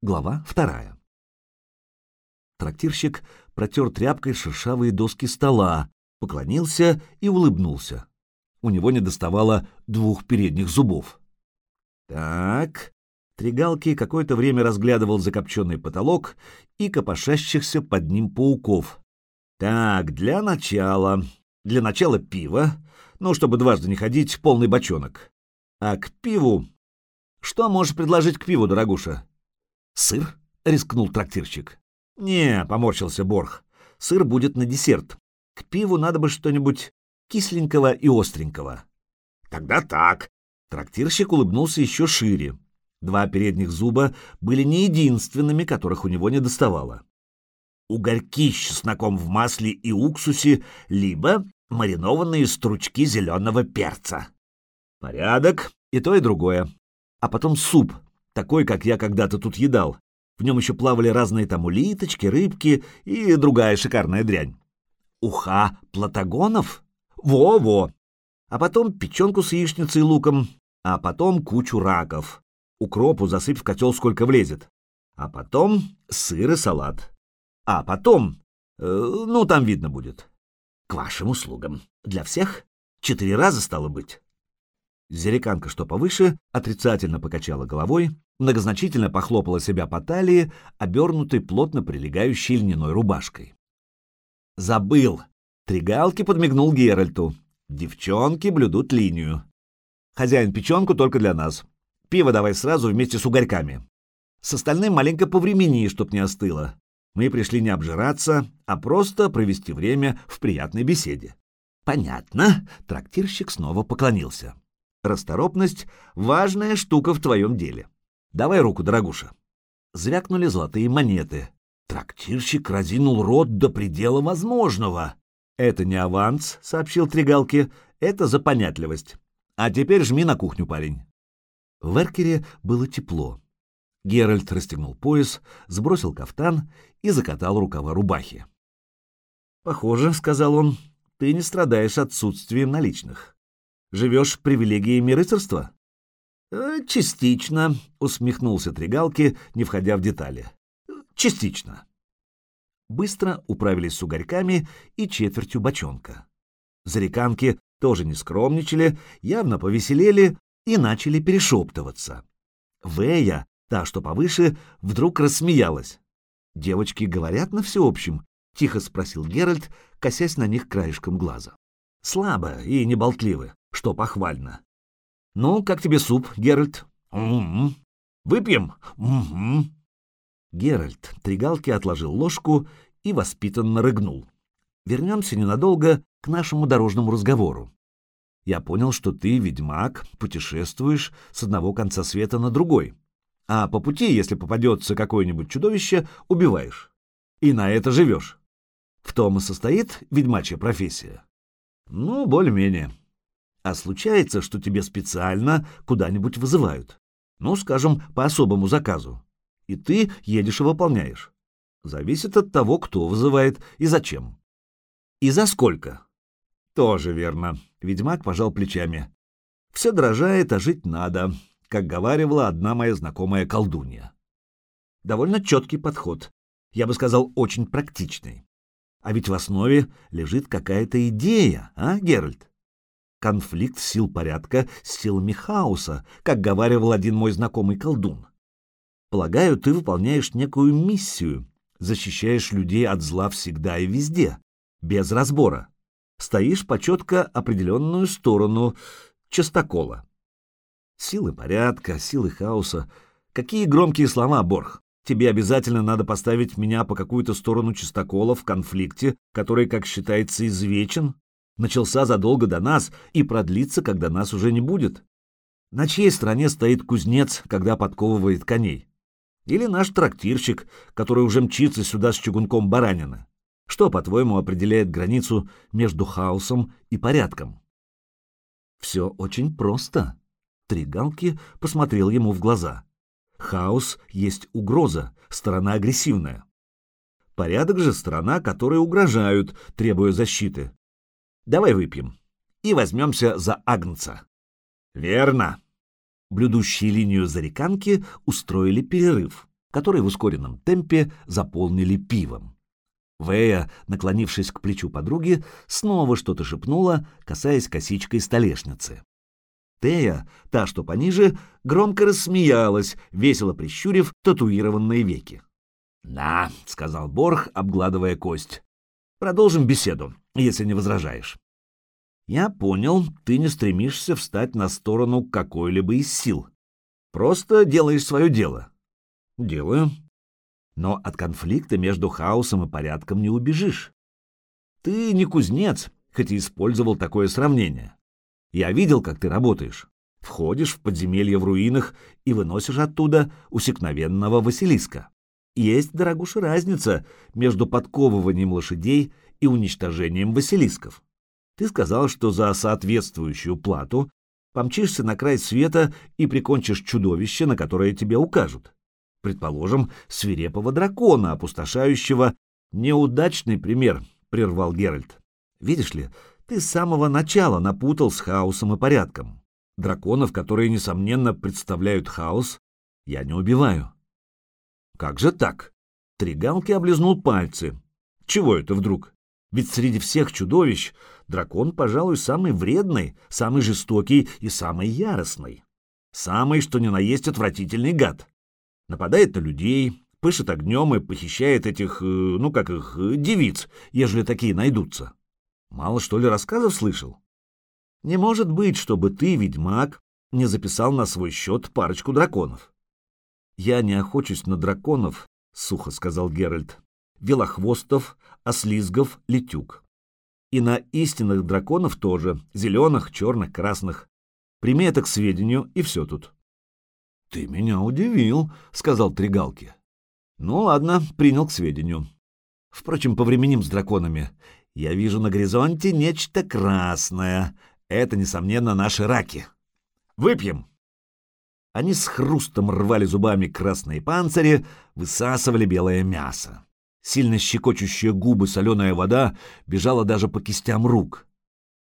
Глава вторая. Трактирщик протер тряпкой шершавые доски стола, поклонился и улыбнулся. У него не доставало двух передних зубов. Так, Тригалки какое-то время разглядывал закопченный потолок и копошащихся под ним пауков. Так, для начала... Для начала пива, ну, чтобы дважды не ходить, полный бочонок. А к пиву... Что можешь предложить к пиву, дорогуша? Сыр? — рискнул трактирщик. Не, — поморщился Борх. Сыр будет на десерт. К пиву надо бы что-нибудь кисленького и остренького. Тогда так. Трактирщик улыбнулся еще шире. Два передних зуба были не единственными, которых у него не доставало. Угольки с чесноком в масле и уксусе, либо маринованные стручки зеленого перца. Порядок, и то, и другое. А потом суп, такой, как я когда-то тут едал. В нем еще плавали разные там улиточки, рыбки и другая шикарная дрянь. Уха платагонов? Во-во! А потом печенку с яичницей и луком, а потом кучу раков. Укропу засыпь в котел сколько влезет. А потом сыр и салат. А потом... Э, ну, там видно будет. К вашим услугам. Для всех? Четыре раза стало быть. Зериканка, что повыше, отрицательно покачала головой, многозначительно похлопала себя по талии, обернутой плотно прилегающей льняной рубашкой. «Забыл!» Тригалки подмигнул Геральту. «Девчонки блюдут линию. Хозяин печенку только для нас. Пиво давай сразу вместе с угорьками. С остальным маленько повремени, чтоб не остыло. Мы пришли не обжираться, а просто провести время в приятной беседе. Понятно. Трактирщик снова поклонился. Расторопность — важная штука в твоем деле. Давай руку, дорогуша. Звякнули золотые монеты. Трактирщик разинул рот до предела возможного. «Это не аванс», — сообщил Тригалки, — «это за понятливость. А теперь жми на кухню, парень». В эркере было тепло. Геральт расстегнул пояс, сбросил кафтан и закатал рукава рубахи. «Похоже, — сказал он, — ты не страдаешь отсутствием наличных. Живешь привилегиями рыцарства?» «Э, «Частично», — усмехнулся Тригалки, не входя в детали. «Частично». Быстро управились с угорьками и четвертью бочонка. Зареканки тоже не скромничали, явно повеселели и начали перешептываться. Вэя, та, что повыше, вдруг рассмеялась. «Девочки говорят на всеобщем?» — тихо спросил Геральт, косясь на них краешком глаза. «Слабо и неболтливы, что похвально. Ну, как тебе суп, Геральт?» «Угу. Выпьем?» «Угу». Геральт Тригалки отложил ложку и воспитанно рыгнул. «Вернемся ненадолго к нашему дорожному разговору я понял, что ты, ведьмак, путешествуешь с одного конца света на другой. А по пути, если попадется какое-нибудь чудовище, убиваешь. И на это живешь. В том и состоит ведьмачья профессия. Ну, более-менее. А случается, что тебе специально куда-нибудь вызывают. Ну, скажем, по особому заказу. И ты едешь и выполняешь. Зависит от того, кто вызывает и зачем. И за сколько. Тоже верно. Ведьмак пожал плечами. Все дрожает, а жить надо, как говаривала одна моя знакомая колдунья. Довольно четкий подход. Я бы сказал, очень практичный. А ведь в основе лежит какая-то идея, а, Геральт? Конфликт сил порядка с силами хаоса, как говаривал один мой знакомый колдун. Полагаю, ты выполняешь некую миссию, защищаешь людей от зла всегда и везде, без разбора стоишь по четко определенную сторону частокола. Силы порядка, силы хаоса. Какие громкие слова, Борх. Тебе обязательно надо поставить меня по какую-то сторону частокола в конфликте, который, как считается, извечен, начался задолго до нас и продлится, когда нас уже не будет. На чьей стороне стоит кузнец, когда подковывает коней? Или наш трактирщик, который уже мчится сюда с чугунком баранина? Что, по-твоему, определяет границу между хаосом и порядком? Все очень просто. Тригалки посмотрел ему в глаза. Хаос есть угроза, сторона агрессивная. Порядок же сторона, которой угрожают, требуя защиты. Давай выпьем и возьмемся за Агнца. Верно. Блюдущие линию зареканки устроили перерыв. который в ускоренном темпе заполнили пивом. Вэя, наклонившись к плечу подруги, снова что-то шепнула, касаясь косичкой столешницы. Тея, та, что пониже, громко рассмеялась, весело прищурив татуированные веки. «Да», — сказал Борх, обгладывая кость. «Продолжим беседу, если не возражаешь». «Я понял, ты не стремишься встать на сторону какой-либо из сил. Просто делаешь свое дело». «Делаю», но от конфликта между хаосом и порядком не убежишь. Ты не кузнец, хоть и использовал такое сравнение. Я видел, как ты работаешь. Входишь в подземелье в руинах и выносишь оттуда усекновенного Василиска. Есть, дорогуша, разница между подковыванием лошадей и уничтожением Василисков. Ты сказал, что за соответствующую плату помчишься на край света и прикончишь чудовище, на которое тебе укажут предположим, свирепого дракона, опустошающего неудачный пример, прервал Геральт. Видишь ли, ты с самого начала напутал с хаосом и порядком. Драконов, которые, несомненно, представляют хаос, я не убиваю. Как же так? Тригалки облизнул пальцы. Чего это вдруг? Ведь среди всех чудовищ дракон, пожалуй, самый вредный, самый жестокий и самый яростный. Самый, что ни на есть, отвратительный гад нападает на людей, пышет огнем и похищает этих, э, ну как их, э, девиц, ежели такие найдутся. Мало что ли рассказов слышал? Не может быть, чтобы ты, ведьмак, не записал на свой счет парочку драконов. Я не охочусь на драконов, — сухо сказал Геральт, — велохвостов, ослизгов, летюк. И на истинных драконов тоже, зеленых, черных, красных. Прими это к сведению, и все тут. «Ты меня удивил», — сказал Тригалки. «Ну ладно, принял к сведению. Впрочем, повременим с драконами. Я вижу на горизонте нечто красное. Это, несомненно, наши раки. Выпьем!» Они с хрустом рвали зубами красные панцири, высасывали белое мясо. Сильно щекочущая губы соленая вода бежала даже по кистям рук.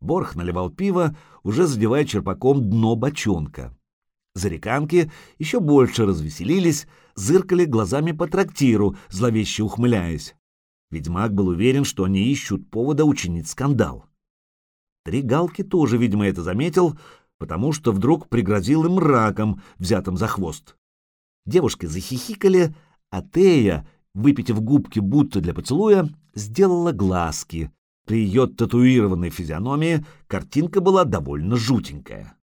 Борх наливал пиво, уже задевая черпаком дно бочонка. Зареканки еще больше развеселились, зыркали глазами по трактиру, зловеще ухмыляясь. Ведьмак был уверен, что они ищут повода учинить скандал. Три галки тоже, видимо, это заметил, потому что вдруг пригрозил им раком, взятым за хвост. Девушки захихикали, а Тея, выпитив губки будто для поцелуя, сделала глазки. При ее татуированной физиономии картинка была довольно жутенькая.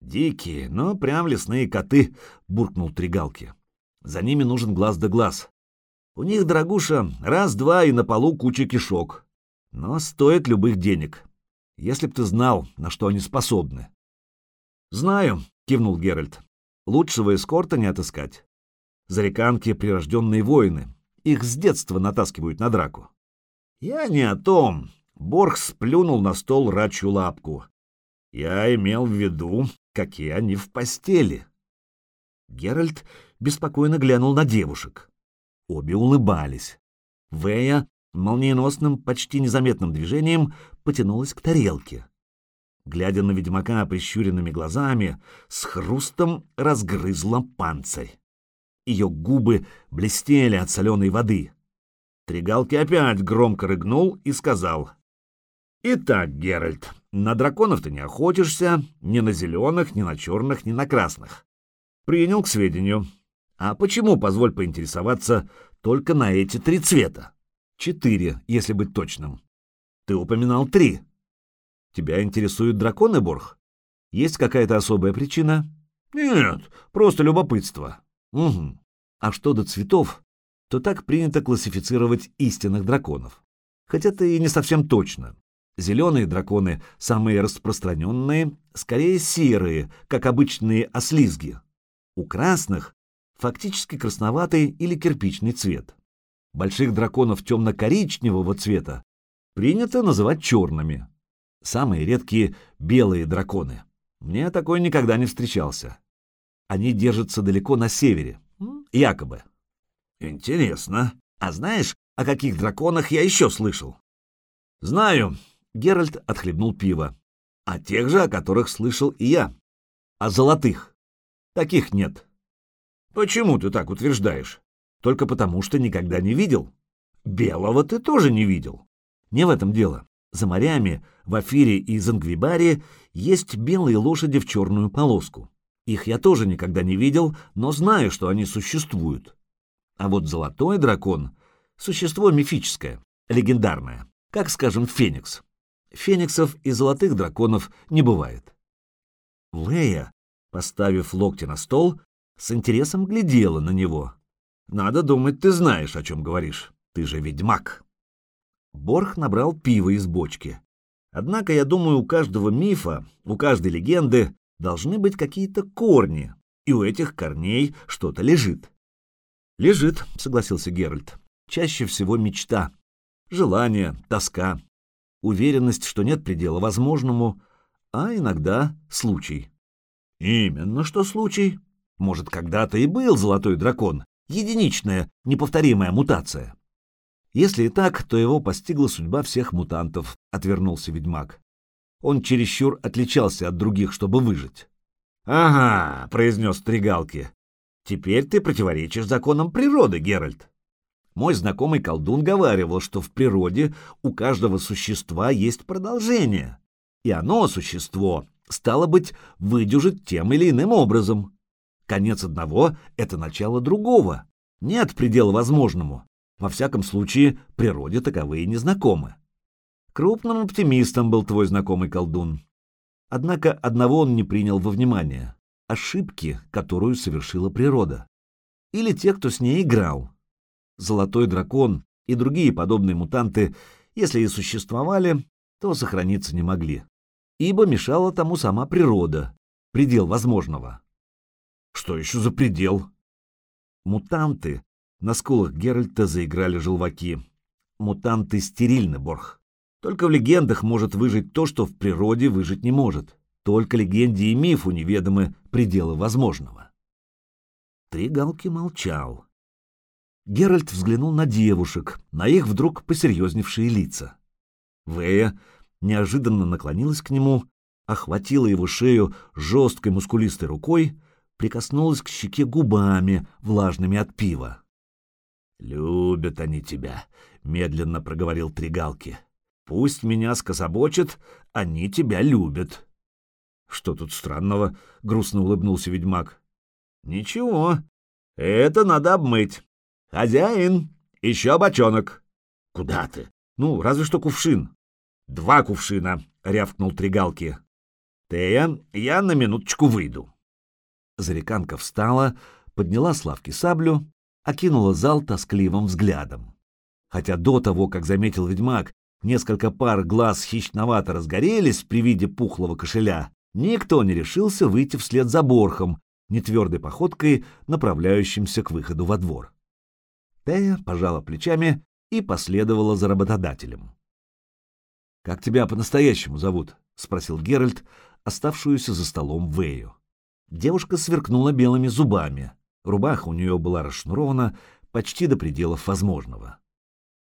«Дикие, но прям лесные коты», — буркнул Тригалки. «За ними нужен глаз да глаз. У них, дорогуша, раз-два и на полу куча кишок. Но стоит любых денег. Если б ты знал, на что они способны». «Знаю», — кивнул Геральт. «Лучшего эскорта не отыскать. Зареканки — прирожденные воины. Их с детства натаскивают на драку». «Я не о том». Борг сплюнул на стол рачью лапку. «Я имел в виду, какие они в постели. Геральт беспокойно глянул на девушек. Обе улыбались. Вэя молниеносным, почти незаметным движением потянулась к тарелке. Глядя на ведьмака прищуренными глазами, с хрустом разгрызла панцирь. Ее губы блестели от соленой воды. Тригалки опять громко рыгнул и сказал. «Итак, Геральт, на драконов ты не охотишься, ни на зеленых, ни на черных, ни на красных. Принял к сведению. А почему, позволь поинтересоваться, только на эти три цвета? Четыре, если быть точным. Ты упоминал три. Тебя интересуют драконы, Борх? Есть какая-то особая причина? Нет, просто любопытство. Угу. А что до цветов, то так принято классифицировать истинных драконов. Хотя это и не совсем точно. Зеленые драконы, самые распространенные, скорее серые, как обычные ослизги. У красных фактически красноватый или кирпичный цвет. Больших драконов темно-коричневого цвета принято называть черными. Самые редкие — белые драконы. Мне такой никогда не встречался. Они держатся далеко на севере, якобы. Интересно. А знаешь, о каких драконах я еще слышал? Знаю, Геральт отхлебнул пиво. «О тех же, о которых слышал и я. О золотых. Таких нет». Почему ты так утверждаешь? Только потому, что никогда не видел. Белого ты тоже не видел. Не в этом дело. За морями, в Афире и Зангвибаре есть белые лошади в черную полоску. Их я тоже никогда не видел, но знаю, что они существуют. А вот золотой дракон — существо мифическое, легендарное, как, скажем, феникс. Фениксов и золотых драконов не бывает. Лея, поставив локти на стол, с интересом глядела на него. «Надо думать, ты знаешь, о чем говоришь. Ты же ведьмак». Борх набрал пиво из бочки. Однако, я думаю, у каждого мифа, у каждой легенды должны быть какие-то корни, и у этих корней что-то лежит. «Лежит», — согласился Геральт. «Чаще всего мечта, желание, тоска, уверенность, что нет предела возможному, а иногда случай». «Именно что случай. Может, когда-то и был золотой дракон, единичная, неповторимая мутация». Если и так, то его постигла судьба всех мутантов, — отвернулся ведьмак. Он чересчур отличался от других, чтобы выжить. — Ага, — произнес Тригалки. — Теперь ты противоречишь законам природы, Геральт. Мой знакомый колдун говаривал, что в природе у каждого существа есть продолжение, и оно, существо, стало быть, выдюжит тем или иным образом. Конец одного — это начало другого. Нет предела возможному. Во всяком случае, природе таковые не знакомы. Крупным оптимистом был твой знакомый колдун. Однако одного он не принял во внимание — ошибки, которую совершила природа. Или те, кто с ней играл. Золотой дракон и другие подобные мутанты, если и существовали, то сохраниться не могли, ибо мешала тому сама природа, предел возможного. Что еще за предел? Мутанты на скулах Геральта заиграли желваки. Мутанты стерильны, Борх. Только в легендах может выжить то, что в природе выжить не может. Только легенде и мифу неведомы пределы возможного. Три галки молчал. Геральт взглянул на девушек, на их вдруг посерьезневшие лица. Вэя неожиданно наклонилась к нему, охватила его шею жесткой мускулистой рукой, прикоснулась к щеке губами, влажными от пива. «Любят они тебя», — медленно проговорил Тригалки. «Пусть меня скособочат, они тебя любят». «Что тут странного?» — грустно улыбнулся ведьмак. «Ничего, это надо обмыть. Хозяин, еще бочонок». «Куда ты?» «Ну, разве что кувшин». «Два кувшина», — рявкнул Тригалки. «Тея, я на минуточку выйду». Зареканка встала, подняла с лавки саблю окинула зал тоскливым взглядом. Хотя до того, как заметил ведьмак, несколько пар глаз хищновато разгорелись при виде пухлого кошеля, никто не решился выйти вслед за Борхом, нетвердой походкой, направляющимся к выходу во двор. Тея пожала плечами и последовала за работодателем. «Как тебя по-настоящему зовут?» — спросил Геральт, оставшуюся за столом Вэю. Девушка сверкнула белыми зубами. Рубаха у нее была расшнурована почти до пределов возможного.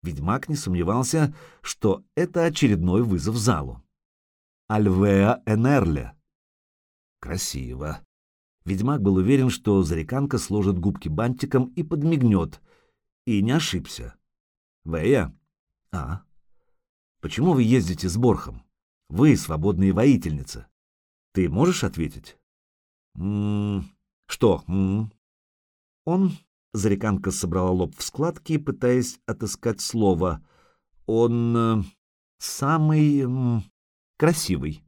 Ведьмак не сомневался, что это очередной вызов залу. Альвеа Энерле. Красиво. Ведьмак был уверен, что зареканка сложит губки бантиком и подмигнет. И не ошибся. Вея? А? Почему вы ездите с Борхом? Вы свободные воительницы. Ты можешь ответить? М -м что? М он... Зареканка собрала лоб в складки, пытаясь отыскать слово. Он... Э, самый... М, красивый.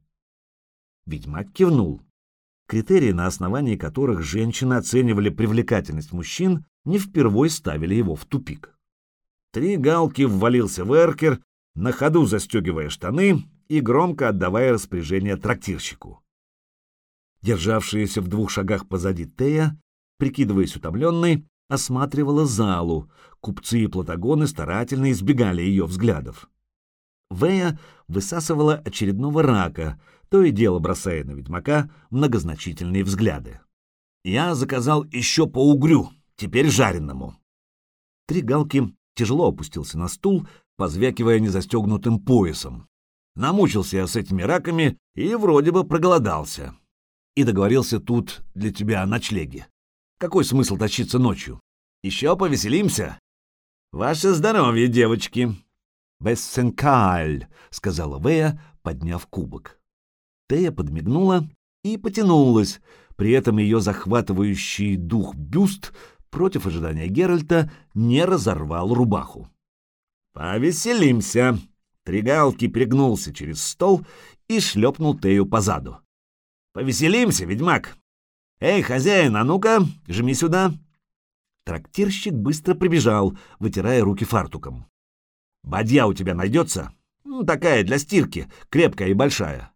Ведьмак кивнул. Критерии, на основании которых женщины оценивали привлекательность мужчин, не впервой ставили его в тупик. Три галки ввалился в эркер, на ходу застегивая штаны и громко отдавая распоряжение трактирщику. Державшаяся в двух шагах позади Тея прикидываясь утомленной, осматривала залу. Купцы и платагоны старательно избегали ее взглядов. Вэя высасывала очередного рака, то и дело бросая на ведьмака многозначительные взгляды. «Я заказал еще по угрю, теперь жареному». Три галки тяжело опустился на стул, позвякивая незастегнутым поясом. Намучился я с этими раками и вроде бы проголодался. И договорился тут для тебя о ночлеге. Какой смысл тащиться ночью? Еще повеселимся. Ваше здоровье, девочки. «Бессенкаль», — сказала Вея, подняв кубок. Тея подмигнула и потянулась, при этом ее захватывающий дух бюст против ожидания Геральта не разорвал рубаху. «Повеселимся!» Тригалки перегнулся через стол и шлепнул Тею по заду. «Повеселимся, ведьмак! Эй, хозяин, а ну-ка, жми сюда!» Трактирщик быстро прибежал, вытирая руки фартуком. «Бадья у тебя найдется? Ну, такая для стирки, крепкая и большая».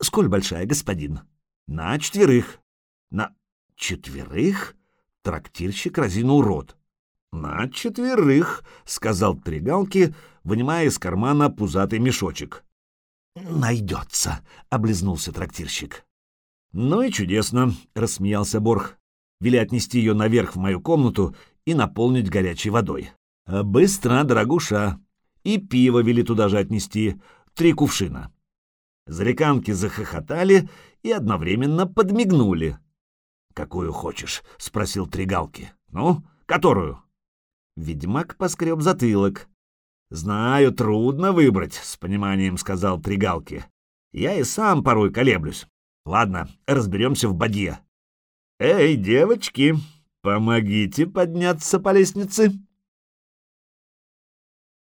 «Сколь большая, господин?» «На четверых». «На четверых?» Трактирщик разинул рот. «На четверых», — сказал Тригалки, вынимая из кармана пузатый мешочек. «Найдется», — облизнулся трактирщик. «Ну и чудесно», — рассмеялся Борх. «Вели отнести ее наверх в мою комнату и наполнить горячей водой». «Быстро, дорогуша!» И пиво вели туда же отнести, три кувшина. Зареканки захохотали и одновременно подмигнули. «Какую хочешь?» — спросил Тригалки. «Ну, которую?» Ведьмак поскреб затылок. «Знаю, трудно выбрать», — с пониманием сказал Тригалки. «Я и сам порой колеблюсь. Ладно, разберемся в бадье». «Эй, девочки, помогите подняться по лестнице!»